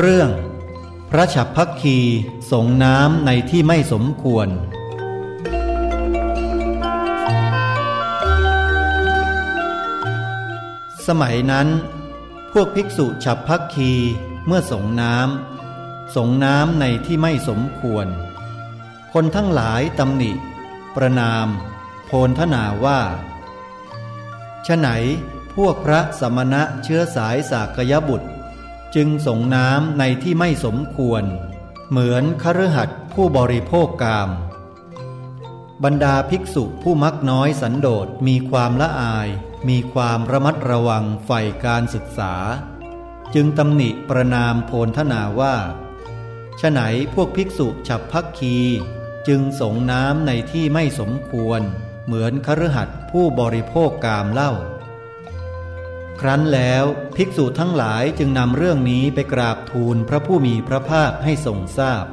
เรื่อง พระฉับพักคีสงน้ำในที่ไม่สมควร สมัยนั้น พวกภิกษุฉับพักคีเมื่อสงน้ำสงน้ำในที่ไม่สมควร คนทั้งหลายตำหนิ ประนาม โพนทนาว่าฉะไหนพวกพระสมณะเชื้อสายสากยบุตร จึงสงน้ำในที่ไม่สมควร เหมือนคฤหัสถ์ผู้บริโภคกาม บรรดาภิกษุผู้มักน้อยสันโดษมีความละอาย มีความระมัดระวังใฝ่การศึกษา จึงตำหนิประนามโพนทนาว่าฉะไหนพวกภิกษุฉับพักคีจึงสงน้ำในที่ไม่สมควร เหมือนคฤหัสถ์ผู้บริโภคกามเล่า ครั้นแล้วภิกษุทั้งหลายจึงนำเรื่องนี้ไปกราบทูลพระผู้มีพระภาคให้ทรงทราบ